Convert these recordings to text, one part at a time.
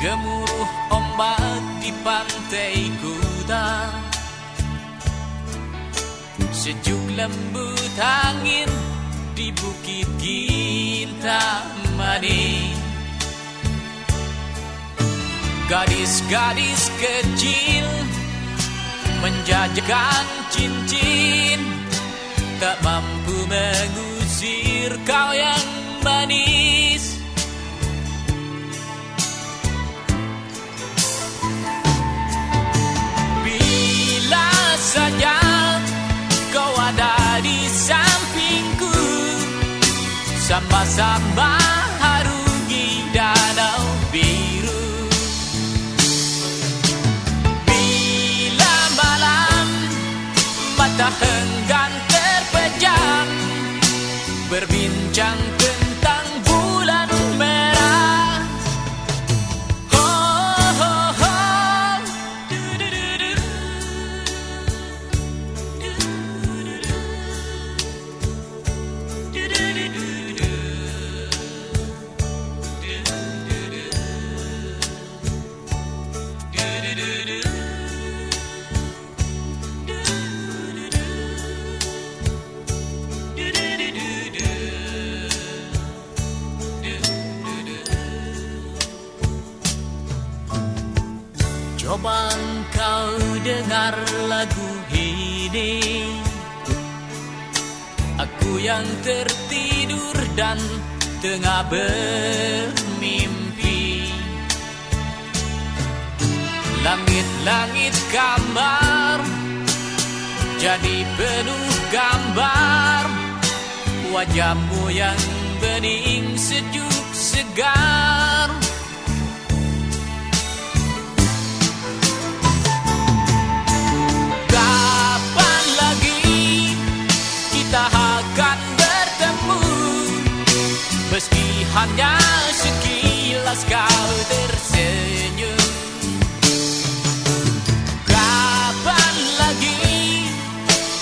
Gemuruh ombak di pantai kuta Sejuk lembut angin di bukit Kintamani Gadis-gadis kecil menjajakan cincin. Tak mampu mengusir kau yang Sama-sama harungi danau biru. Bila malam mata henggan terpejam Berbincang Coba engkau dengar lagu ini. Aku yang tertidur dan tengah bermimpi. Langit-langit gambar Jadi penuh gambar. Wajahmu yang segar Meski hanya sekilas kau tersenyum. Kapan lagi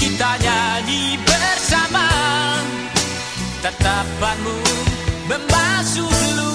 kita nyanyi bersama? Tatapanmu membasuh